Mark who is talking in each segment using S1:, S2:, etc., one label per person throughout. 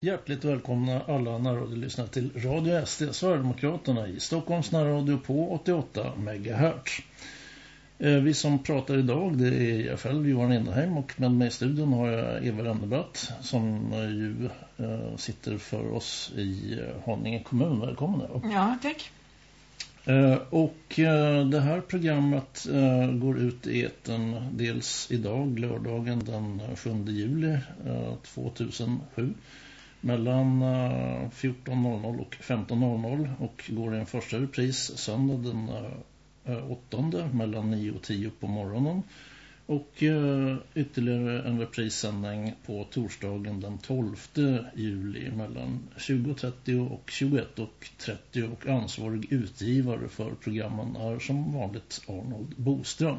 S1: Hjärtligt välkomna alla närradiolyssnare till Radio SD Sverigedemokraterna i Stockholms närradio på 88 MHz. Eh, vi som pratar idag det är jag själv Johan Inderheim och med mig i studion har jag Eva Rennebratt som ju äh, sitter för oss i Haninge kommun. Välkommen Eva.
S2: Ja, tack.
S1: Och det här programmet går ut i eten dels idag, lördagen den 7 juli 2007 mellan eh, 14.00 och 15.00 och går i en första repris söndag den eh, eh, 8 mellan 9 och 10 på morgonen och ytterligare en reprissändning på torsdagen den 12 juli mellan 20.30 och 21.30 och ansvarig utgivare för programmen är som vanligt Arnold Boström.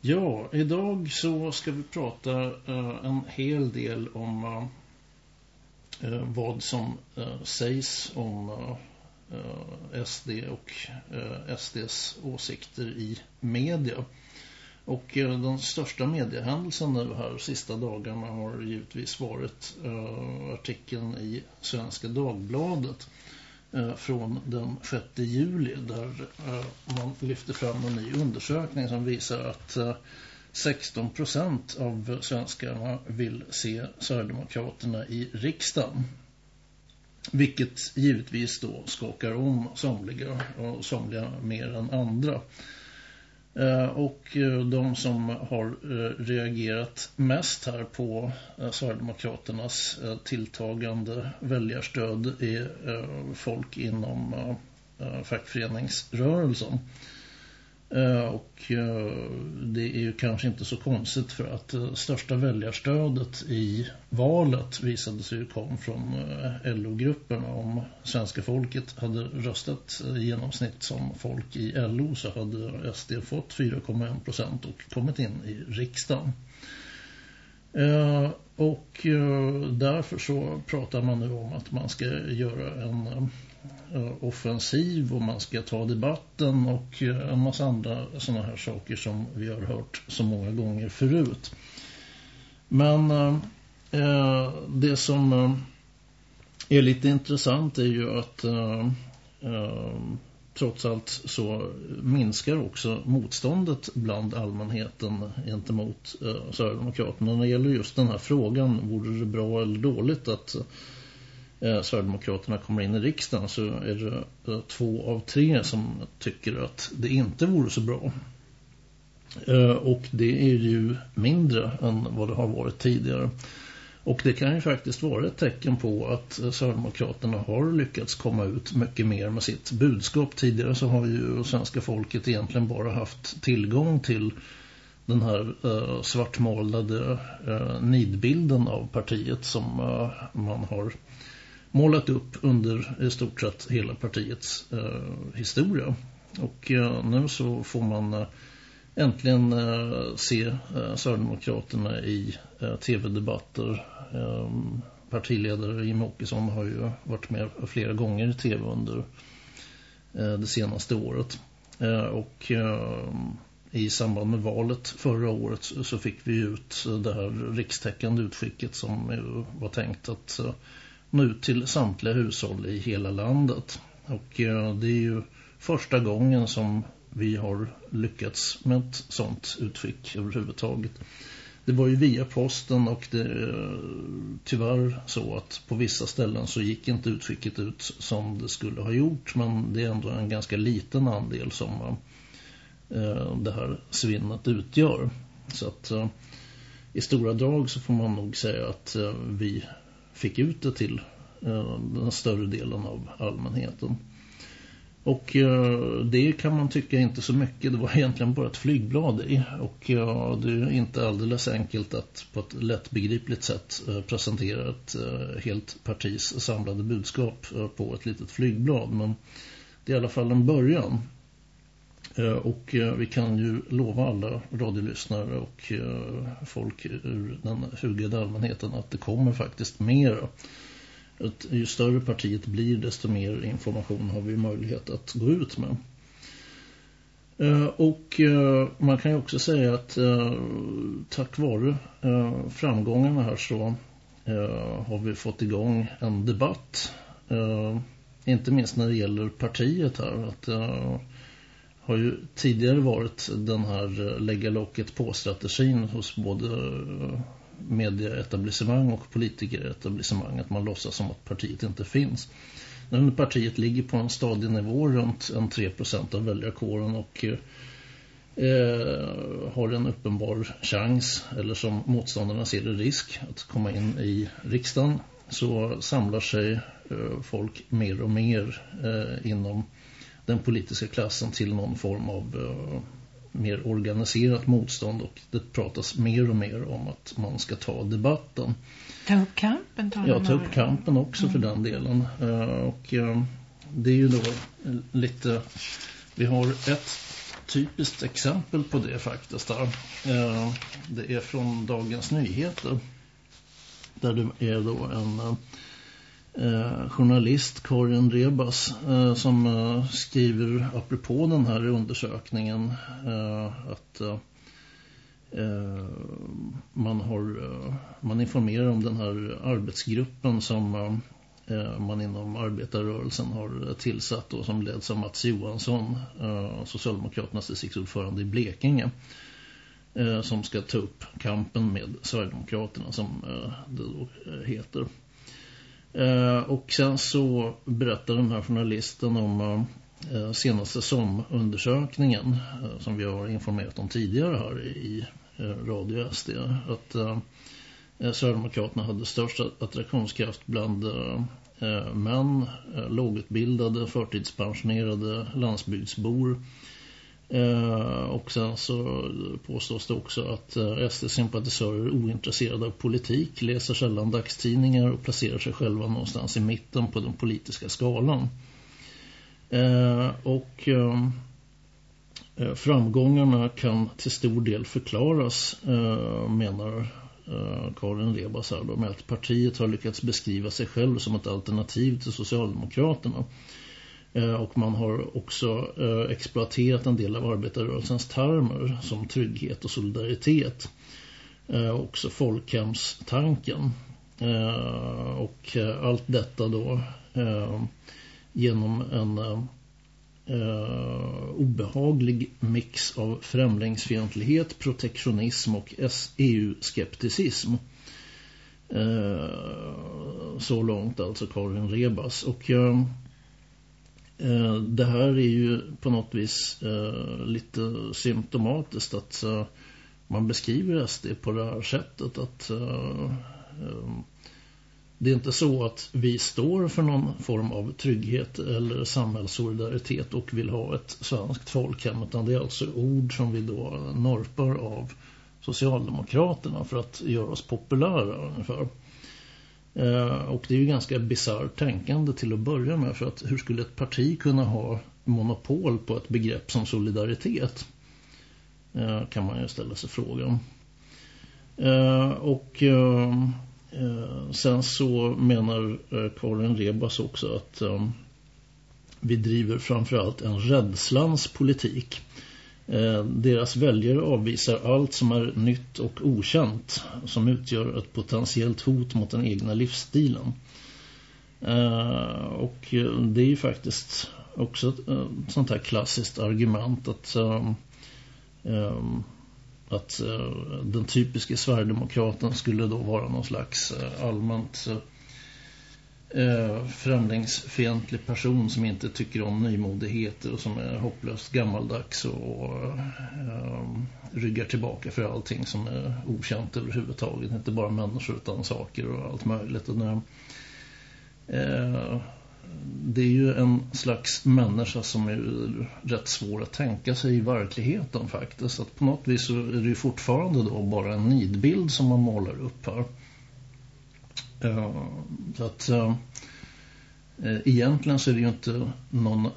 S1: Ja, idag så ska vi prata en hel del om Eh, vad som eh, sägs om eh, eh SD och eh, SDs åsikter i media. Och eh, den största mediehändelsen nu här sista dagarna har givetvis varit eh, artikeln i Svenska Dagbladet eh, från den 6 juli där eh, man lyfter fram en ny undersökning som visar att eh, 16 procent av svenskarna vill se Sverigedemokraterna i riksdagen. Vilket givetvis då skakar om somliga och somliga mer än andra. Eh, och eh, de som har eh, reagerat mest här på Sverigedemokraternas tilltagande väljarstöd är folk inom fackföreningsrörelsen. Eh, och eh, det är ju kanske inte så konstigt för att eh, största väljarstödet i valet visade sig ju kom från LO-grupperna. Om svenska folket hade röstat i genomsnitt som folk i LO så hade SD fått 4,1 procent och kommit in i riksdagen. Och därför så pratar man nu om att man ska göra en Eh, offensiv och man ska ta debatten och eh, en massa andra sådana här saker som vi har hört så många gånger förut. Men eh, eh, det som eh, är lite intressant är ju att eh, eh, trots allt så minskar också motståndet bland allmänheten gentemot eh, Sverigedemokraterna. När det gäller just den här frågan, vore det bra eller dåligt att eh, Sverigedemokraterna kommer in i riksdagen så är det eh, två av tre som tycker att det inte vore så bra. Eh, och det är ju mindre än vad det har varit tidigare. Och det kan ju faktiskt vara ett tecken på att Sverigedemokraterna har lyckats komma ut mycket mer med sitt budskap. Tidigare så har ju svenska folket egentligen bara haft tillgång till den här eh, svartmålade eh, nidbilden av partiet som eh, man har målat upp under i stort sett hela partiets eh, historia. Och eh, nu så får man eh, äntligen eh, se eh, Sverigedemokraterna i eh, tv-debatter. Eh, partiledare Jim Åkesson har ju varit med flera gånger i tv under eh, det senaste året. Eh, och eh, i samband med valet förra året så fick vi ut eh, det här rikstäckande utskicket som var tänkt att eh, nu till samtliga hushåll i hela landet. Och eh, det är ju första gången som vi har lyckats med ett sånt utskick överhuvudtaget. Det var ju via posten och det är tyvärr så att på vissa ställen så gick inte utskicket ut som det skulle ha gjort. Men det är ändå en ganska liten andel som eh, det här svinnet utgör. Så att eh, i stora drag så får man nog säga att eh, vi fick ut det till eh, den större delen av allmänheten. Och eh, det kan man tycka inte så mycket. Det var egentligen bara ett flygblad i. Och det är inte alldeles enkelt att på ett lättbegripligt sätt eh, presentera ett helt partis samlade budskap på ett litet flygblad. Men det är i alla fall en början. Eh, och eh, vi kan ju lova alla radiolyssnare och eh, folk ur den hugade allmänheten att det kommer faktiskt mer. Att ju större partiet blir desto mer information har vi möjlighet att gå ut med. Och man kan ju också säga att tack vare framgångarna här så har vi fått igång en debatt. inte minst när det gäller partiet här. Att har ju tidigare varit den här eh, lägga locket på strategin hos både eh, medieetablissemang och politikeretablissemang att man låtsas som att partiet inte finns. När partiet ligger på en stadig nivå runt en 3% av väljarkåren och eh, eh, har en uppenbar chans eller som motståndarna ser det risk att komma in i riksdagen så samlar sig eh, folk mer och mer eh, inom den politiska klassen till någon form av eh, mer organiserat motstånd och det pratas mer och mer om att man ska ta debatten.
S2: Ta upp kampen?
S1: Ja, ta upp kampen också mm. för den delen. Uh, och uh, det är ju då lite... Vi har ett typiskt exempel på det faktiskt där. Det är från Dagens Nyheter. Där det är då en eh, journalist Karin Rebas eh, som eh, skriver apropå den här undersökningen eh, att eh, eh man har eh, man informerar om den här arbetsgruppen som eh, man inom arbetarrörelsen har tillsatt och som leds av Mats Johansson, Socialdemokraternas distriktsordförande i Blekinge som ska ta upp kampen med Sverigedemokraterna som det då heter. Eh, och sen så berättar den här journalisten om eh, senaste SOM-undersökningen eh, som vi har informerat om tidigare här i eh, Radio SD att eh, eh, Sverigedemokraterna hade störst attraktionskraft bland män, lågutbildade, förtidspensionerade landsbygdsbor. Eh, och sen så påstås det också att eh, SD-sympatisörer är ointresserade av politik, läser sällan dagstidningar och placerar sig själva någonstans i mitten på den politiska skalan. Eh, och eh, eh framgångarna kan till stor del förklaras, eh, menar eh, Karin Lebas här då, med att partiet har lyckats beskriva sig själv som ett alternativ till Socialdemokraterna. Eh, och man har också eh, exploaterat en del av arbetarrörelsens termer som trygghet och solidaritet. Eh, också folkhemstanken. Och allt detta då genom en obehaglig mix av främlingsfientlighet, protektionism och EU-skepticism. så långt alltså Karin Rebas. Och Eh, det här är ju på något vis eh, lite symptomatiskt att eh, man beskriver SD på det här sättet att det är inte så att vi står för någon form av trygghet eller samhällssolidaritet och vill ha ett svenskt folkhem utan det är alltså ord som vi då norpar av Socialdemokraterna för att göra oss populära ungefär. Eh, och det är ju ganska bizarrt tänkande till att börja med för att hur skulle ett parti kunna ha monopol på ett begrepp som solidaritet? Eh, kan man ju ställa sig frågan. Eh, och sen så menar Karin Rebas också att vi driver framförallt en rädslans politik. Eh, deras väljare avvisar allt som är nytt och okänt som utgör ett potentiellt hot mot den egna livsstilen. Eh, och eh, det är ju faktiskt också ett sånt här klassiskt argument att, ehm, ehm, att den typiska Sverigedemokraten skulle då vara någon slags allmänt eh, främlingsfientlig person som inte tycker om nymodigheter och som är hopplöst gammaldags och eh, ryggar tillbaka för allting som är okänt överhuvudtaget. Inte bara människor utan saker och allt möjligt. Och när, eh, det är ju en slags människa som är rätt svår att tänka sig i verkligheten faktiskt. Att på något vis så är det ju fortfarande då bara en nidbild som man målar upp här. Eh, så att eh, eh, egentligen så är det ju inte någon,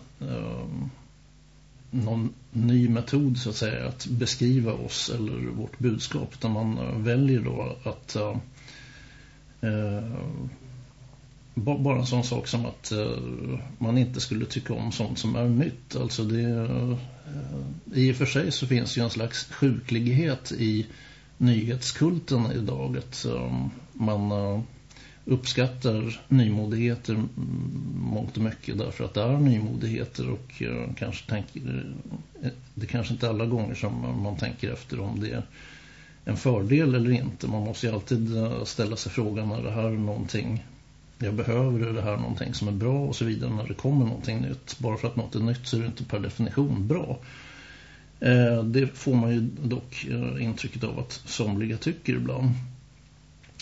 S1: någon ny metod så att säga att beskriva oss eller vårt budskap utan man väljer då att bara en sån sak som att man inte skulle tycka om sånt som är nytt. Alltså det, I och för sig så finns ju en slags sjuklighet i nyhetskulten idag. Att man uppskattar nymodigheter mångt och mycket därför att det är nymodigheter och eh, kanske tänker, eh, det kanske inte alla gånger som man tänker efter om det är en fördel eller inte. Man måste ju alltid eh, ställa sig frågan är det här någonting jag behöver, är det här någonting som är bra och så vidare när det kommer någonting nytt. Bara för att något är nytt så är det inte per definition bra. Det får man ju dock intrycket av att somliga tycker ibland.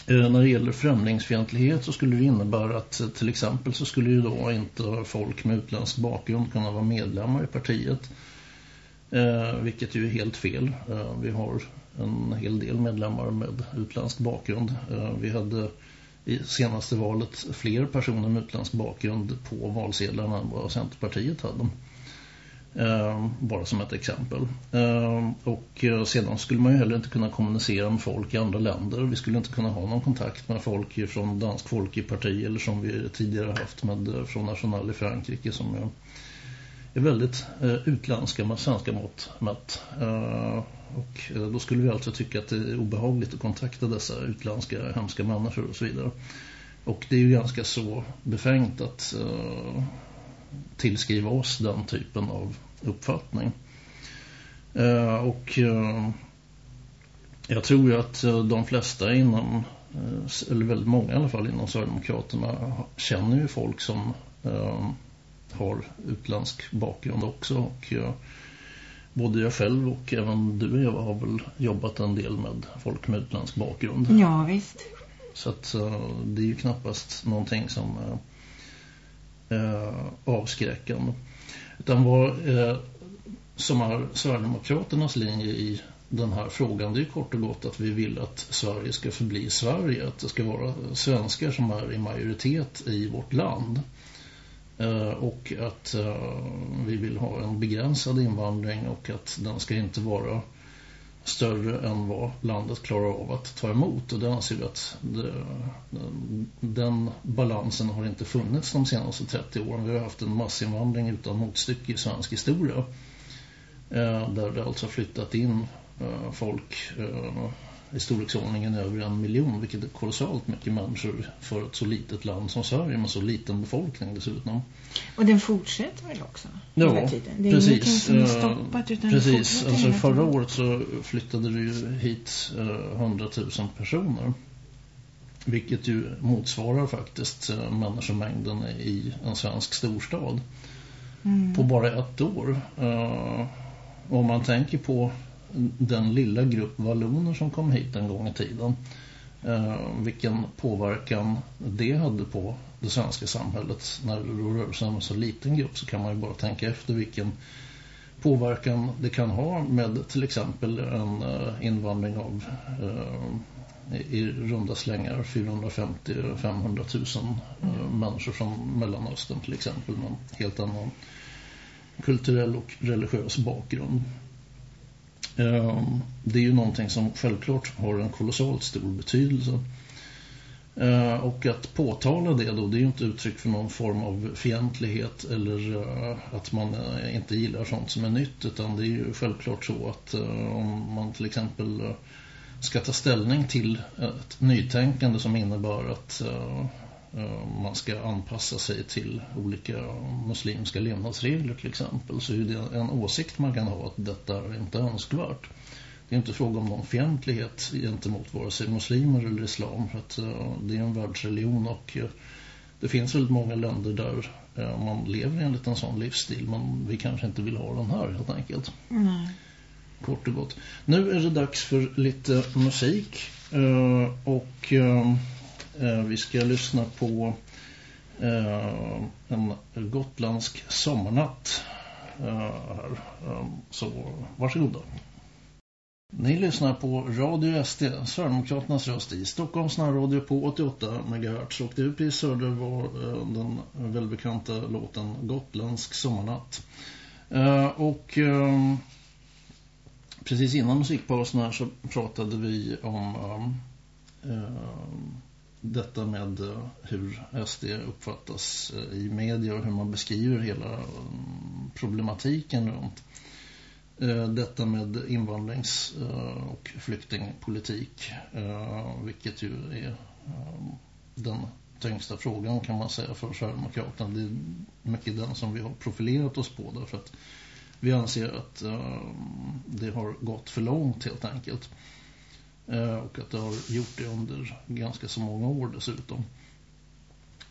S1: Eh, när det gäller främlingsfientlighet så skulle det innebära att eh, till exempel så skulle ju då inte folk med utländsk bakgrund kunna vara medlemmar i partiet. Eh, vilket ju är helt fel. Vi har en hel del medlemmar med utländsk bakgrund. Vi hade i senaste valet fler personer med utländsk bakgrund på valsedlarna än vad Centerpartiet hade. Ehm, bara som ett exempel. Ehm, och eh, sedan skulle man ju heller inte kunna kommunicera med folk i andra länder. Vi skulle inte kunna ha någon kontakt med folk från Dansk Folkeparti eller som vi tidigare haft med eh, från National i Frankrike som är, är väldigt eh, utländska med svenska mått mätt. Ehm, och då skulle vi alltså tycka att det är obehagligt att kontakta dessa utländska hemska människor och så vidare. Och det är ju ganska så befängt att tillskriva oss den typen av uppfattning. Eh, och eh, jag tror ju att eh, de flesta inom, eller väldigt många i alla fall inom Sverigedemokraterna känner ju folk som har utländsk bakgrund också och både jag själv och även du Eva har väl jobbat en del med folk med utländsk bakgrund.
S2: Ja visst.
S1: Så att det är ju knappast någonting som är avskräckande. Utan vad eh, som är Sverigedemokraternas linje i den här frågan det är kort och gott att vi vill att Sverige ska förbli Sverige. Att det ska vara svenskar som är i majoritet i vårt land. Eh, och att eh, vi vill ha en begränsad invandring och att den ska inte vara större än vad landet klarar av att ta emot. Och det anser vi att det, den balansen har inte funnits de senaste 30 åren. Vi har haft en massinvandring utan motstycke i svensk historia. Eh, där det alltså flyttat in eh, folk eh, i storleksordningen över en miljon, vilket är kolossalt mycket människor för ett så litet land som Sverige med så liten befolkning dessutom.
S2: Och den fortsätter väl också?
S1: Ja,
S2: tiden. Det är precis. som är stoppat utan
S1: Precis, alltså förra året så flyttade det ju hit eh, 100 000 personer. Vilket ju motsvarar faktiskt eh, människomängden i en svensk storstad. Mm. På bara ett år. Eh, om man tänker på den lilla grupp valloner som kom hit en gång i tiden. Eh, vilken påverkan det hade på det svenska samhället när det rör sig om en så liten grupp så kan man ju bara tänka efter vilken påverkan det kan ha med till exempel en eh, invandring av eh, i runda slängar 450-500 000 uh, människor från Mellanöstern till exempel med helt annan kulturell och religiös bakgrund. Ehm, det är ju någonting som självklart har en kolossalt stor betydelse. Ehm, och att påtala det då, det är ju inte uttryck för någon form av fientlighet eller eh, att man eh, inte gillar sånt som är nytt utan det är ju självklart så att eh, om man till exempel ska ta ställning till ett nytänkande som innebär att man ska anpassa sig till olika muslimska levnadsregler till exempel så är det en åsikt man kan ha att detta är inte önskvärt. Det är inte fråga om någon fientlighet gentemot vare sig muslimer eller islam för att uh, det är en världsreligion och uh, det finns väldigt många länder där man lever enligt en sån livsstil men vi kanske inte vill ha den här helt enkelt.
S2: Mm.
S1: Kort och gott. Nu är det dags för lite musik och Eh, Eh, vi ska lyssna på eh, en gotländsk sommarnatt eh, här. Så varsågoda. Ni lyssnar på Radio SD, Sverigedemokraternas röst i Stockholms närradio på 88 MHz. Och det uppe precis hörde var den välbekanta låten Gotländsk sommarnatt. Och precis innan musikpausen här så pratade vi om detta med eh, hur SD uppfattas eh, i media och hur man beskriver hela mm, problematiken runt eh, detta med invandrings- och flyktingpolitik vilket ju är mm, den tyngsta frågan kan man säga för Sverigedemokraterna. Det är mycket den som vi har profilerat oss på därför att vi anser att det har gått för långt helt enkelt. Eh, och att det har gjort det under ganska så många år dessutom.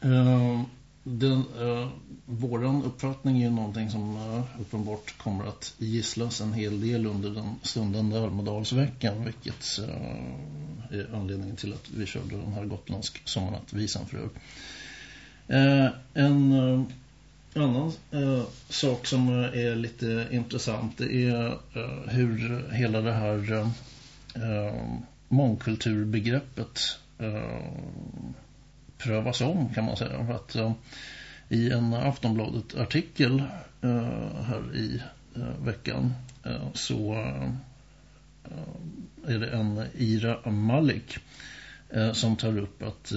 S1: Eh, den, eh, våran uppfattning är ju någonting som eh, uppenbart kommer att gisslas en hel del under den stundande Almedalsveckan vilket eh, är anledningen till att vi körde den här gotländsk sommarnattvisan för eh, En eh, annan sak som är lite intressant är hur hela det här Eh, mångkulturbegreppet eh, prövas om kan man säga. För att eh, i en Aftonbladet-artikel eh, här i veckan så är det en Ira Malik som tar upp att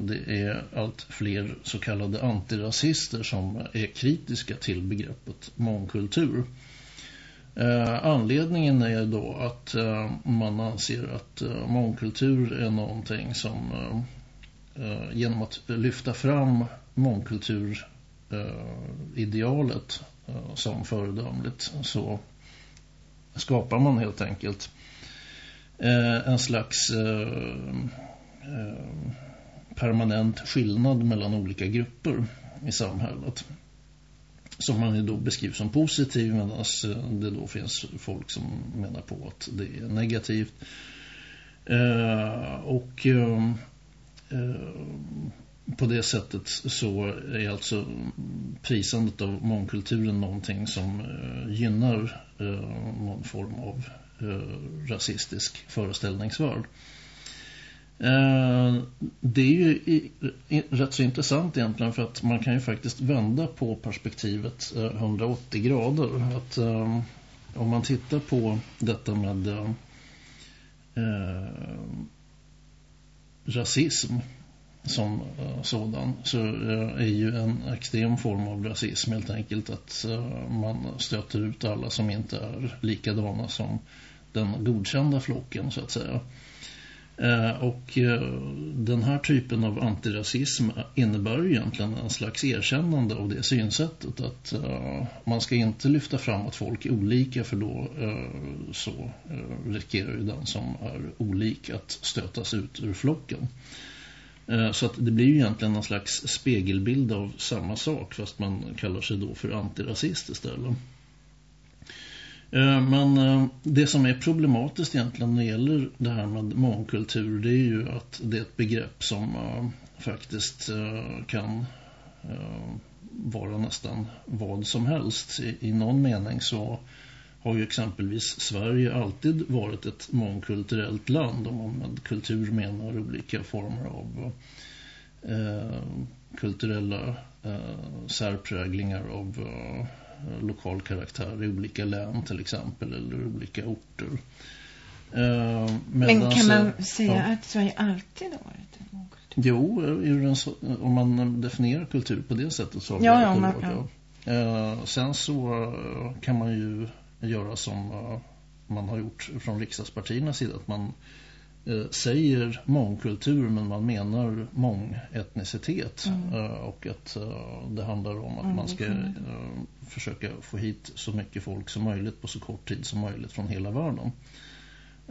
S1: det är allt fler så kallade antirasister som är kritiska till begreppet mångkultur. Eh, anledningen är då att eh, man anser att eh, mångkultur är någonting som eh, genom att lyfta fram mångkulturidealet eh, eh, som föredömligt så skapar man helt enkelt eh, en slags eh, eh, permanent skillnad mellan olika grupper i samhället som man då beskriver som positiv medan eh, det då finns folk som menar på att det är negativt. Eh, och eh, eh, på det sättet så är alltså prisandet av mångkulturen någonting som eh, gynnar eh, någon form av eh, rasistisk föreställningsvärld. Eh, det är ju rätt så intressant egentligen för att man kan ju faktiskt vända på perspektivet eh, 180 grader. Att eh, om man tittar på detta med rasism som sådan så är ju en extrem form av rasism helt enkelt att man stöter ut alla som inte är likadana som den godkända flocken så att säga. Eh, och eh, den här typen av antirasism innebär ju egentligen en slags erkännande av det synsättet att eh, man ska inte lyfta fram att folk är olika för då så riskerar ju den som är olik att stötas ut ur flocken. Så att det blir ju egentligen en slags spegelbild av samma sak fast man kallar sig då för antirasist istället. Eh, men eh, det som är problematiskt egentligen när det gäller det här med mångkultur det är ju att det är ett begrepp som eh, faktiskt kan vara nästan vad som helst. I någon mening så har ju exempelvis Sverige alltid varit ett mångkulturellt land om man med kultur menar olika former av kulturella särpräglingar av lokal karaktär i olika län till exempel eller olika orter.
S2: Eh, Men kan man så, säga ja. att Sverige alltid har varit ett mångkultur?
S1: Jo, om man definierar kultur på det sättet så har
S2: ja, ja, man, ja.
S1: Eh, sen så kan man ju göra som uh, man har gjort från riksdagspartiernas sida. Att man uh, säger mångkultur men man menar mångetnicitet. Mm. Uh, och att det handlar om att mm, man ska försöka få hit så mycket folk som möjligt på så kort tid som möjligt från hela världen.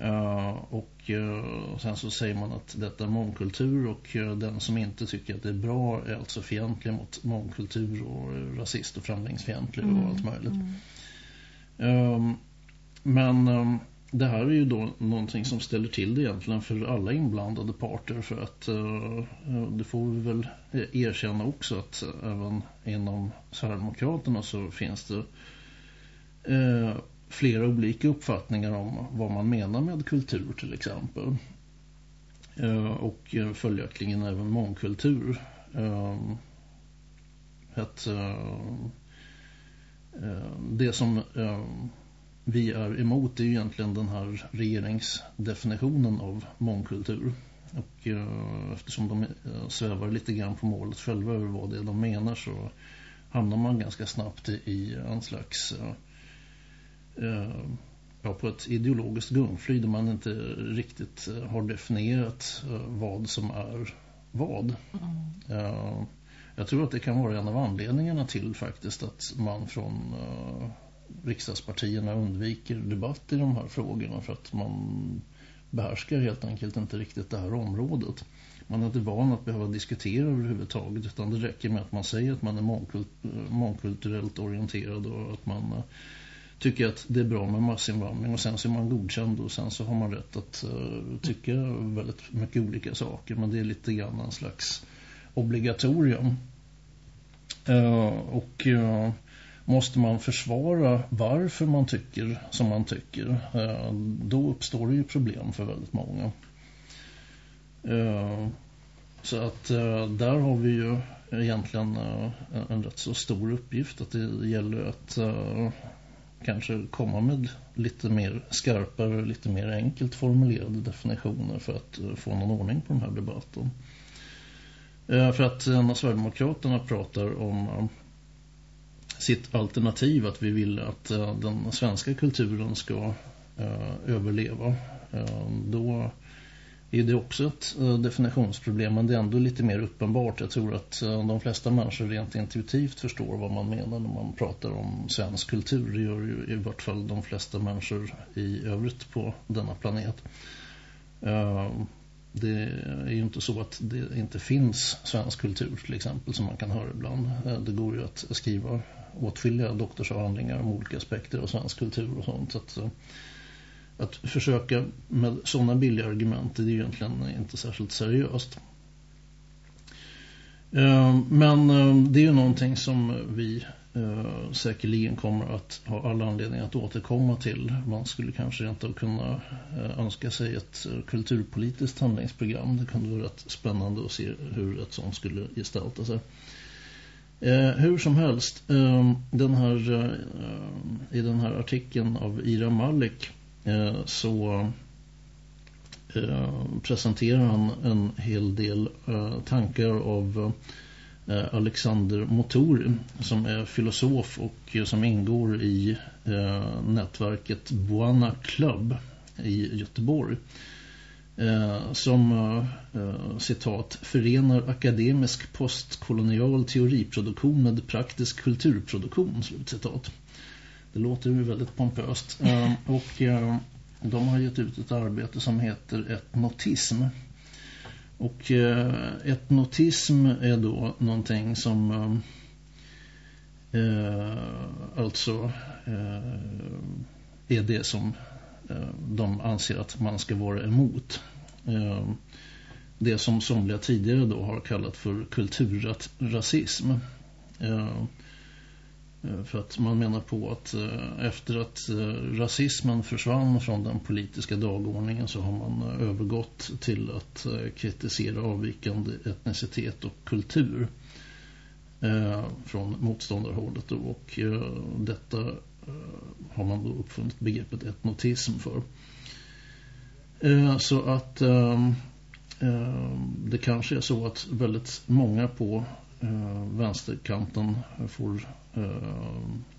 S1: Uh, och uh, sen så säger man att detta är mångkultur och uh, den som inte tycker att det är bra är alltså fientlig mot mångkultur och rasist och främlingsfientlig mm. och allt möjligt. Mm. Um, men um, det här är ju då någonting som ställer till det egentligen för alla inblandade parter för att uh, det får vi väl erkänna också att uh, även inom Sverigedemokraterna så finns det uh, flera olika uppfattningar om vad man menar med kultur till exempel. och följaktligen även mångkultur. att det som vi är emot är egentligen den här regeringsdefinitionen av mångkultur. Och eh, eftersom de svävar lite grann på målet själva över vad det är de menar så hamnar man ganska snabbt i en slags ja, på ett ideologiskt gungfly där man inte riktigt har definierat vad som är vad. Mm. Jag tror att det kan vara en av anledningarna till faktiskt att man från riksdagspartierna undviker debatt i de här frågorna för att man behärskar helt enkelt inte riktigt det här området. Man är inte van att behöva diskutera överhuvudtaget utan det räcker med att man säger att man är mångkult mångkulturellt orienterad och att man eh, tycker att det är bra med massinvandring och sen så är man godkänd och sen så har man rätt att uh, tycka väldigt mycket olika saker men det är lite grann en slags obligatorium. Uh, och måste man försvara varför man tycker som man tycker eh, då uppstår det ju problem för väldigt många. Eh, så att eh, där har vi ju egentligen en rätt så stor uppgift att det gäller att kanske komma med lite mer skarpare, lite mer enkelt formulerade definitioner för att få någon ordning på den här debatten. För att när Sverigedemokraterna pratar om sitt alternativ att vi vill att eh, den svenska kulturen ska eh, överleva eh, då är det också ett definitionsproblem men det är ändå lite mer uppenbart. Jag tror att de flesta människor rent intuitivt förstår vad man menar när man pratar om svensk kultur. Det gör ju i vart fall de flesta människor i övrigt på denna planet. Det är ju inte så att det inte finns svensk kultur till exempel som man kan höra ibland. Det går ju att skriva åtskilliga doktorsavhandlingar om olika aspekter av svensk kultur och sånt. Så att, eh, att försöka med sådana billiga argument det är egentligen inte särskilt seriöst. Eh, men eh, det är ju någonting som vi säkerligen kommer att ha alla anledning att återkomma till. Man skulle kanske inte kunna önska sig ett kulturpolitiskt handlingsprogram. Det kunde vara rätt spännande att se hur ett sådant skulle gestalta sig. Eh, hur som helst, ehm, den här, eh, i den här artikeln av Ira Malik Eh, så eh, presenterar han en hel del eh, tankar av eh, Alexander Motor som är filosof och som ingår i nätverket Buana Club i Göteborg. Eh, som eh, eh, citat förenar akademisk postkolonial teoriproduktion med praktisk kulturproduktion citat. Det låter ju väldigt pompöst. Och de har gett ut ett arbete som heter etnotism. Och eh, etnotism är då någonting som eh, alltså eh, är det som Eh, de anser att man ska vara emot. Eh, det som somliga tidigare då har kallat för kulturrasism. Eh, för att man menar på att efter att rasismen försvann från den politiska dagordningen så har man övergått till att kritisera avvikande etnicitet och kultur från motståndarhållet. Och detta Eh, har man då uppfunnit begreppet etnotism för. Eh, så att ehm, ehm, det kanske är så att väldigt många på eh, vänsterkanten får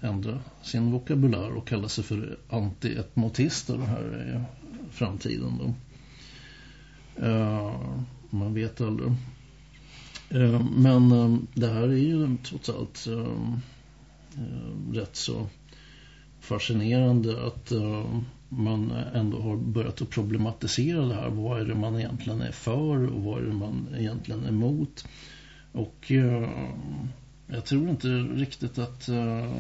S1: ändra sin vokabulär och kalla sig för anti-etnotister här i framtiden. Då. Man vet aldrig. Men ehm, det här är ju trots allt rätt så fascinerande att eh, man ändå har börjat att problematisera det här. Vad är det man egentligen är för och vad är det man egentligen är emot? Och eh, jag tror inte riktigt att eh,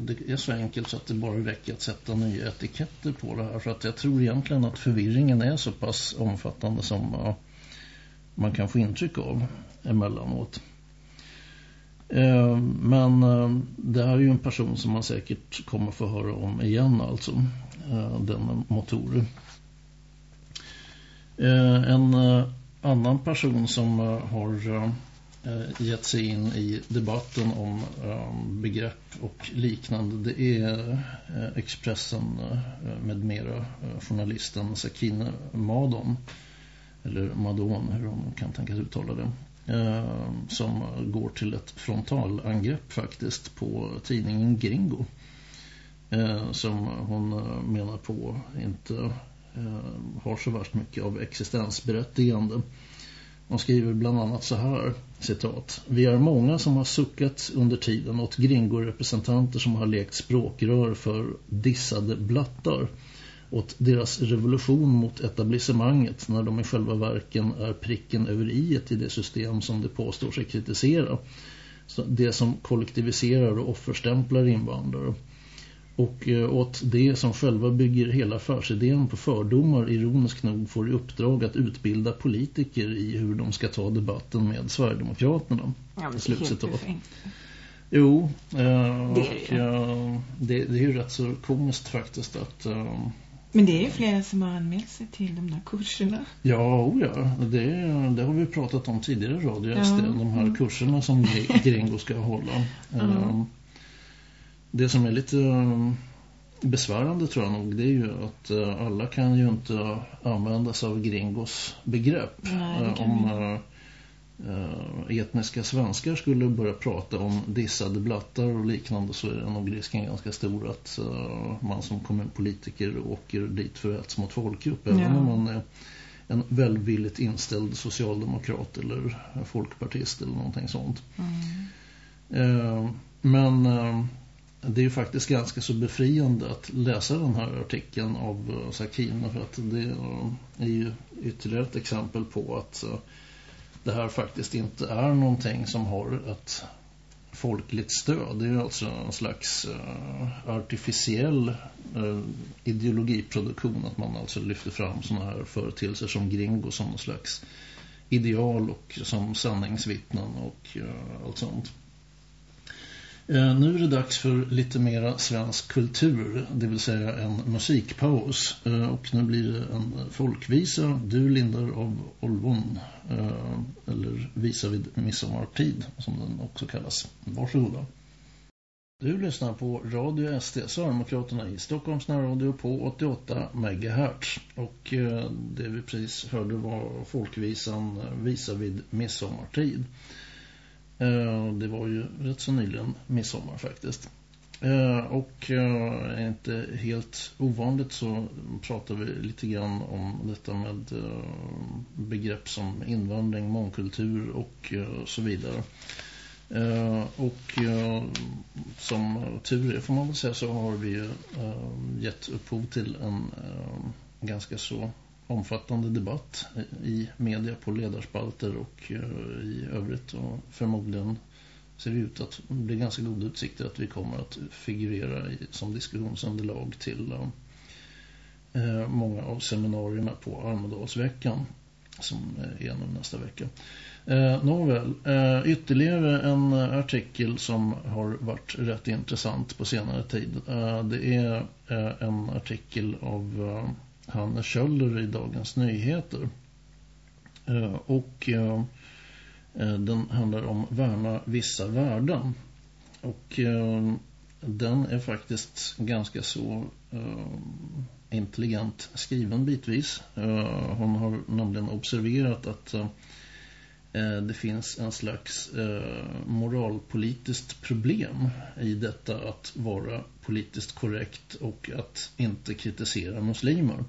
S1: det är så enkelt så att det bara räcker att sätta nya etiketter på det här. För att jag tror egentligen att förvirringen är så pass omfattande som man kan få intryck av emellanåt. Eh, men eh, det här är ju en person som man säkert kommer få höra om igen alltså. Eh, den motor. en annan person som har gett sig in i debatten om begrepp och liknande. Det är Expressen med mera journalisten Sakine Madon eller Madon, hur hon kan tänkas uttala det Eh, som går till ett frontalangrepp faktiskt på tidningen Gringo eh, som hon eh, menar på inte har så värst mycket av existensberättigande Hon skriver bland annat så här, citat. Vi är många som har suckat under tiden åt gringorepresentanter som har lekt språkrör för dissade blattar. Åt deras revolution mot etablissemanget när de i själva verken är pricken över iet i det system som de påstår sig kritisera. Det som kollektiviserar och offerstämplar invandrare och eh, åt det som själva bygger hela affärsidén på fördomar ironiskt nog får i uppdrag att utbilda politiker i hur de ska ta debatten med Sverigedemokraterna.
S2: Ja, men helt befängt.
S1: Jo, eh, det, är det. Och, det, det är ju rätt så komiskt faktiskt att... Eh,
S2: men det är ju flera som har anmält sig till de där kurserna.
S1: Ja, ja. Det, det har vi pratat om tidigare i radio. Ja. De här kurserna som Gringo ska hålla. Mm det som är lite eh, besvärande tror jag nog det är ju att uh, alla kan ju inte använda sig av gringos begrepp.
S2: Nej, uh,
S1: om uh, etniska svenskar skulle börja prata om dissade blattar och liknande så är det nog risken ganska stor att man som kommunpolitiker åker dit för hets mot folkgrupp. Även ja. om man är en välvilligt inställd socialdemokrat eller folkpartist eller någonting sånt.
S2: Mm.
S1: men det är ju faktiskt ganska så befriande att läsa den här artikeln av Sakina för att det är ju ytterligare ett exempel på att det här faktiskt inte är någonting som har ett folkligt stöd. Det är ju alltså en slags uh, artificiell uh, ideologiproduktion att man alltså lyfter fram sådana här företeelser som gringo som någon slags ideal och som sanningsvittnen och uh, allt sånt. Eh, nu är det dags för lite mera svensk kultur, det vill säga en musikpaus. Eh, och nu blir det en folkvisa, Du lindar av Olvon, eh, eller Visa vid midsommartid som den också kallas. Varsågoda. Du lyssnar på Radio SD, Sverigedemokraterna i Stockholms närradio på 88 MHz. Och det vi precis hörde var folkvisan Visa vid midsommartid. Eh, det var ju rätt så nyligen midsommar faktiskt. Eh, och eh, inte helt ovanligt så pratar vi lite grann om detta med begrepp som invandring, mångkultur och så vidare. Och som tur är får man väl säga så har vi gett upphov till en ganska så omfattande debatt i media på ledarspalter och eh, i övrigt och förmodligen ser det ut att bli ganska goda utsikter att vi kommer att figurera i, som diskussionsunderlag till eh, eh många av seminarierna på Almedalsveckan som eh, är nu nästa vecka. Eh, nåväl, eh, ytterligare en artikel som har varit rätt intressant på senare tid. Eh, det är eh, en artikel av eh, Hanna Kjöller i Dagens Nyheter. Eh, och eh, eh, den handlar om värna vissa värden. Och den är faktiskt ganska så intelligent skriven bitvis. Hon har nämligen observerat att Eh, det finns en slags eh, moralpolitiskt problem i detta att vara politiskt korrekt och att inte kritisera muslimer.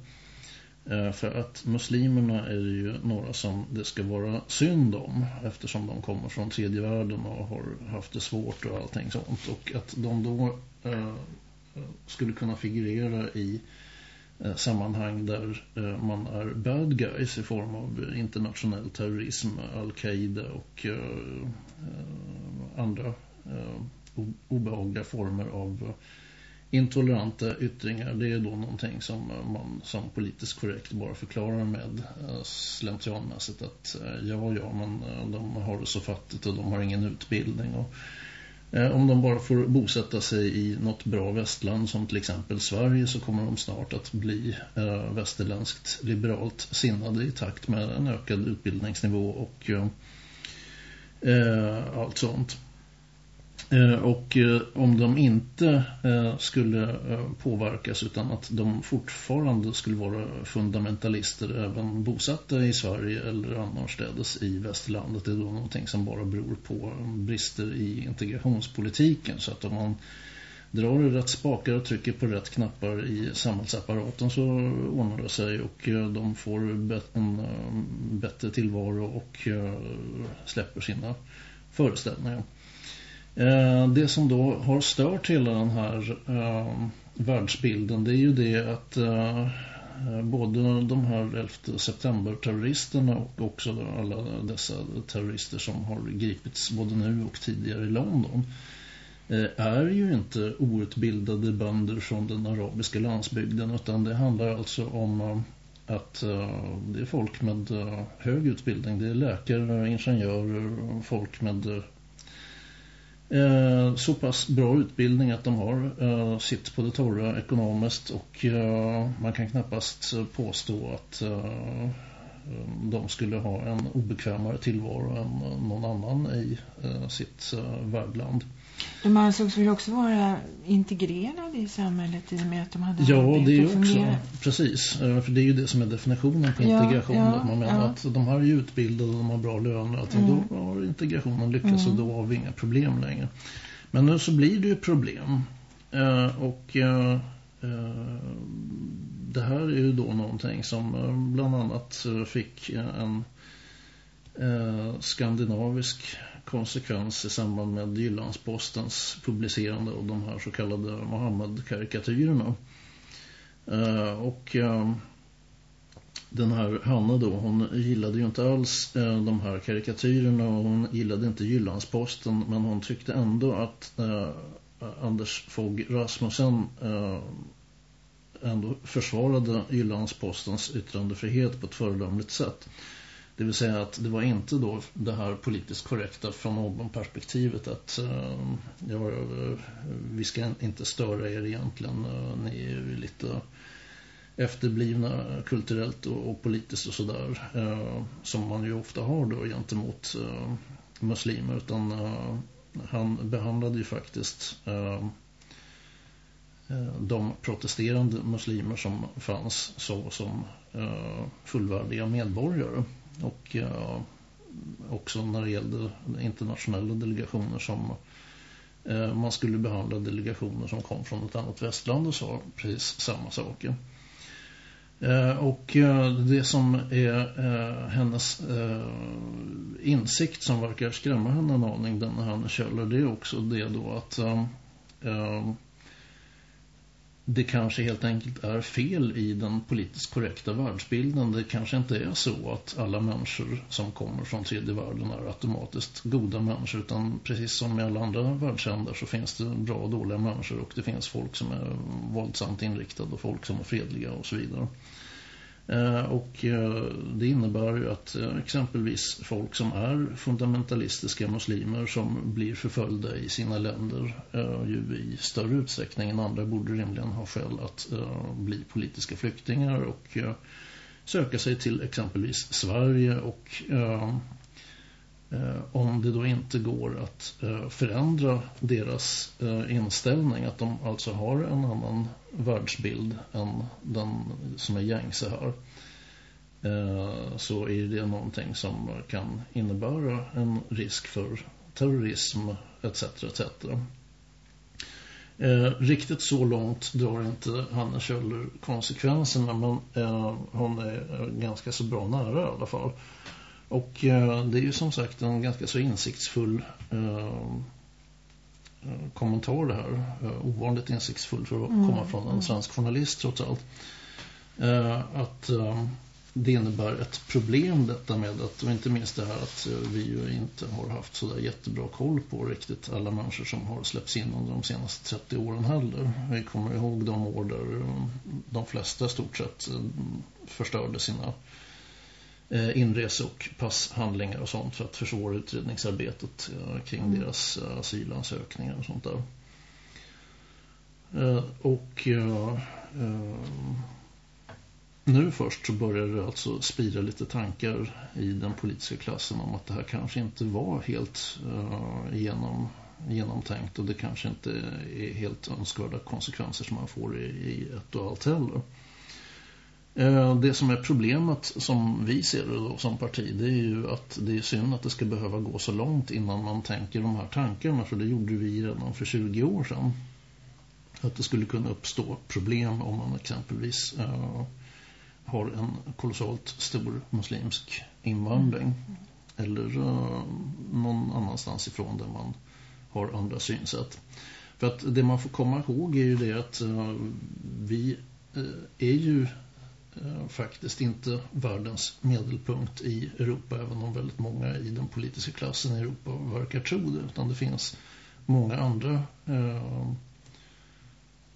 S1: Eh, för att muslimerna är ju några som det ska vara synd om eftersom de kommer från tredje världen och har haft det svårt och allting sånt. Och att de då eh, eh skulle kunna figurera i eh, Eh, sammanhang där eh, man är bad guys i form av internationell terrorism, Al-Qaida och eh, andra obehagliga former av intoleranta yttringar. Det är då någonting som man som politiskt korrekt bara förklarar med slentrianmässigt att ja, ja, men de har det så fattigt och de har ingen utbildning och Eh, om de bara får bosätta sig i något bra västland som till exempel Sverige så kommer de snart att bli eh, västerländskt liberalt sinnade i takt med en ökad utbildningsnivå och eh, allt sånt. Eh, och eh, om de inte eh, skulle påverkas utan att de fortfarande skulle vara fundamentalister även bosatta i Sverige eller annorstädes i västerlandet det är då någonting som bara beror på brister i integrationspolitiken så att om man drar i rätt spakar och trycker på rätt knappar i samhällsapparaten så ordnar det sig och de får en bättre tillvaro och släpper sina föreställningar. Eh, det som då har stört hela den här eh, världsbilden det är ju det att eh, både de här 11 september-terroristerna och också alla dessa terrorister som har gripits både nu och tidigare i London Eh, är ju inte outbildade bönder från den arabiska landsbygden utan det handlar alltså om eh, att det är folk med hög utbildning. Det är läkare, ingenjörer, folk med eh, så pass bra utbildning att de har eh, sitt på det torra ekonomiskt och eh, man kan knappast eh, påstå att de skulle ha en obekvämare tillvaro än någon annan i sitt värdland.
S2: De ansågs väl också vara integrerade i samhället i och med att de hade
S1: Ja, det är ju också, precis. Eh, för det är ju det som är definitionen på ja, integration. Ja, att man menar ja. att de här är ju utbildade och de har bra löner. Att mm. Då har integrationen lyckats mm. och då har vi inga problem längre. Men nu så blir det ju problem. Eh, och eh, det här är ju då någonting som bland annat fick en skandinavisk konsekvens i samband med Jyllandspostens publicerande av de här så kallade Mohammed-karikatyrerna. Eh, och ehm, den här Hanna då, hon gillade ju inte alls eh, de här karikatyrerna och hon gillade inte Jyllandsposten men hon tyckte ändå att eh, Anders Fogg Rasmussen ändå försvarade Jyllandspostens yttrandefrihet på ett föredömligt sätt. Det vill säga att det var inte då det här politiskt korrekta från någon perspektivet att eh, ja, vi ska inte störa er egentligen. Eh, ni är ju lite efterblivna kulturellt och, politiskt och sådär. Eh, som man ju ofta har då gentemot muslimer. Utan han behandlade ju faktiskt de protesterande muslimer som fanns så som fullvärdiga medborgare och eh, också när det gällde internationella delegationer som eh, man skulle behandla delegationer som kom från ett annat västland och sa precis samma saker. Eh, och det som är hennes insikt som verkar skrämma henne en aning, den här Kjöller, det är också det då att det kanske helt enkelt är fel i den politiskt korrekta världsbilden. Det kanske inte är så att alla människor som kommer från tredje världen är automatiskt goda människor utan precis som i alla andra världsändar så finns det bra och dåliga människor och det finns folk som är våldsamt inriktade och folk som är fredliga och så vidare. Eh, och eh, det innebär ju att eh, exempelvis folk som är fundamentalistiska muslimer som blir förföljda i sina länder ju i större utsträckning än andra borde rimligen ha skäl att bli politiska flyktingar och söka sig till exempelvis Sverige och Eh, om det då inte går att eh, förändra deras eh, inställning att de alltså har en annan världsbild än den som är gängse här eh, så är det någonting som kan innebära en risk för terrorism etc. etc. Eh, riktigt så långt drar inte Hanna Kjöller konsekvenserna men eh, hon är ganska så bra nära i alla fall. Och eh, det är ju som sagt en ganska så insiktsfull eh, Eh, kommentar det här. Eh, ovanligt insiktsfull för att mm. komma från en svensk journalist trots allt. Att det innebär ett problem detta med att, och inte minst det här att vi ju inte har haft så där jättebra koll på riktigt alla människor som har släppts in under de senaste 30 åren heller. Vi kommer ihåg de år där de flesta stort sett förstörde sina inrese- och passhandlingar och sånt för att försvåra utredningsarbetet eh, kring mm. deras eh, asylansökningar och sånt där. Och nu först så börjar det alltså spira lite tankar i den politiska klassen om att det här kanske inte var helt genom, genomtänkt och det kanske inte är helt önskvärda konsekvenser som man får i, i ett och allt heller. Eh, det som är problemet som vi ser det då, som parti det är ju att det är synd att det ska behöva gå så långt innan man tänker de här tankarna för det gjorde vi redan för 20 år sedan. att det skulle kunna uppstå problem om man exempelvis uh, har en kolossalt stor muslimsk invandring mm. eller uh, någon annanstans ifrån där man har andra synsätt. För att det man får komma ihåg är ju det att uh, vi är ju Eh, faktiskt inte världens medelpunkt i Europa även om väldigt många i den politiska klassen i Europa verkar tro det utan det finns många andra eh,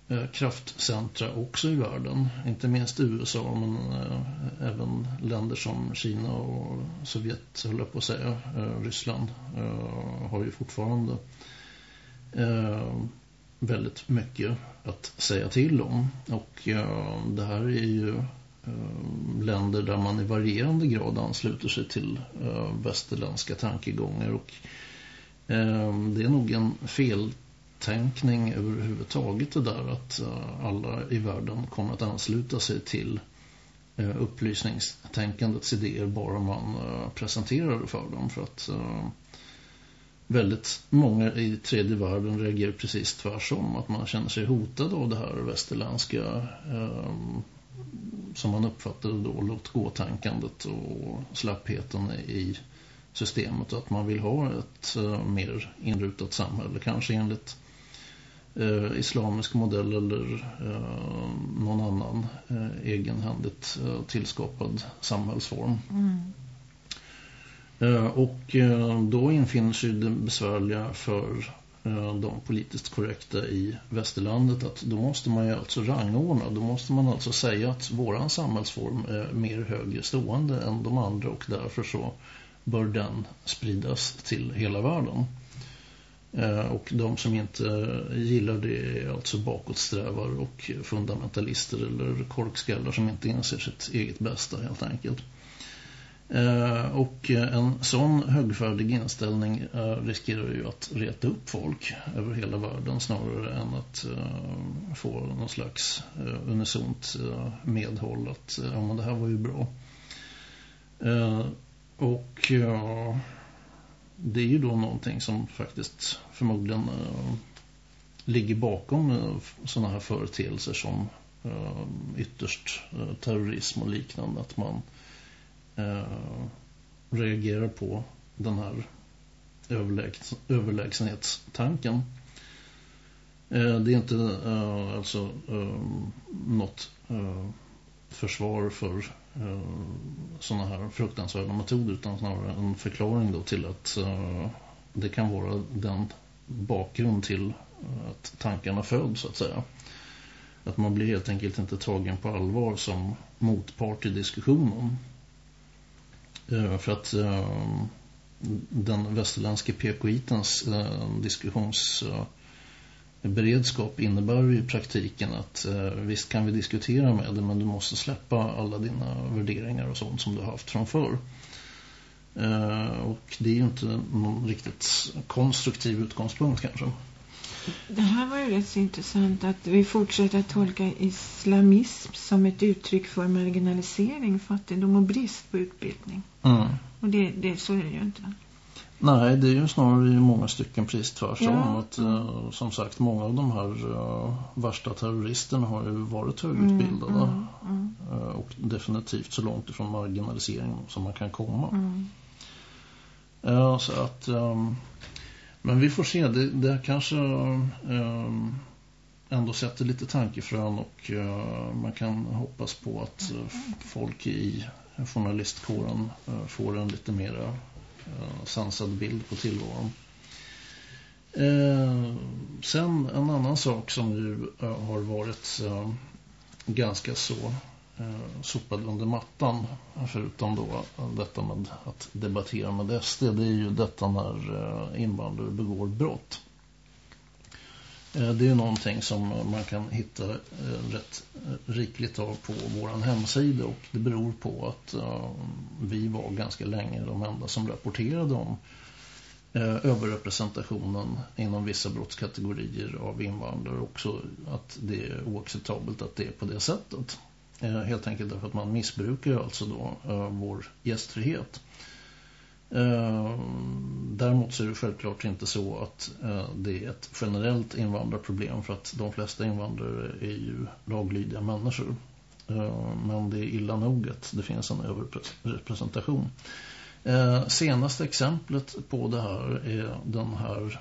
S1: eh kraftcentra också i världen. Inte minst USA men eh, även länder som Kina och Sovjet höll på att säga. Eh, Ryssland eh, har ju fortfarande eh, väldigt mycket att säga till om. Och eh, det här är ju Eh, länder där man i varierande grad ansluter sig till eh, västerländska tankegångar. Och eh, det är nog en feltänkning överhuvudtaget det där att eh, alla i världen kommer att ansluta sig till eh, upplysningstänkandets idéer bara man eh, presenterar det för dem. För att väldigt många i tredje världen reagerar precis tvärsom. Att man känner sig hotad av det här västerländska som man uppfattar då låt-gå-tänkandet och slappheten i systemet att man vill ha ett uh, mer inrutat samhälle. Kanske enligt uh, islamisk modell eller uh, någon annan uh, egenhändigt uh, tillskapad samhällsform. Mm. och då infinner sig det besvärliga för de politiskt korrekta i västerlandet att då måste man ju alltså rangordna. Då måste man alltså säga att våran samhällsform är mer högre stående än de andra och därför så bör den spridas till hela världen. Eh, och de som inte gillar det är alltså bakåtsträvar och fundamentalister eller korkskallar som inte inser sitt eget bästa helt enkelt. Eh, och en sån högfärdig inställning eh, riskerar ju att reta upp folk över hela världen snarare än att eh, få någon slags unisont medhåll att ja, men det här var ju bra. Och ja, det är ju då någonting som faktiskt förmodligen ligger bakom sådana här företeelser som ytterst terrorism och liknande. Att man Eh, reagerar på den här överlägs överlägsenhetstanken. Eh, det är inte eh, alltså något försvar för sådana här fruktansvärda metoder utan snarare en förklaring då till att det kan vara den bakgrund till att tankarna föds så att säga. Att man blir helt enkelt inte tagen på allvar som motpart i diskussionen. Eh, för att eh, den västerländska PKItens eh, diskussionsberedskap innebär ju i praktiken att visst kan vi diskutera med dig men du måste släppa alla dina värderingar och sånt som du har haft från förr. Och det är ju inte någon riktigt konstruktiv utgångspunkt kanske.
S2: Det här var ju rätt så intressant att vi fortsätter att tolka islamism som ett uttryck för marginalisering, fattigdom och brist på utbildning. Mm. Och det, det, så är det ju inte.
S1: Nej, det är ju snarare i många stycken precis tvärtom. Ja. Att, uh, som sagt, många av de här uh, värsta terroristerna har ju varit högutbildade. Mm, mm, mm. Och definitivt så långt ifrån marginalisering som man kan komma. Mm. så att... Men vi får se, det, det kanske ehm, ändå sätter lite tankefrön och eh, man kan hoppas på att eh, folk i journalistkåren eh, får en lite mera sansad bild på tillvaron. Eh, sen en annan sak som ju eh, har varit eh, ganska så eh, sopad under mattan förutom då detta med att debattera med SD det är ju detta när eh, invandrare begår brott. Eh, det är någonting som man kan hitta eh, rätt eh, rikligt av på vår hemsida och det beror på att eh, vi var ganska länge de enda som rapporterade om eh, överrepresentationen inom vissa brottskategorier av invandrare också att det är oacceptabelt att det är på det sättet. Eh, helt enkelt därför att man missbrukar alltså då eh, vår gästfrihet. Eh, däremot så är det självklart inte så att det är ett generellt invandrarproblem för att de flesta invandrare är ju laglydiga människor. Men det är illa nog att det finns en överrepresentation. Senaste exemplet på det här är den här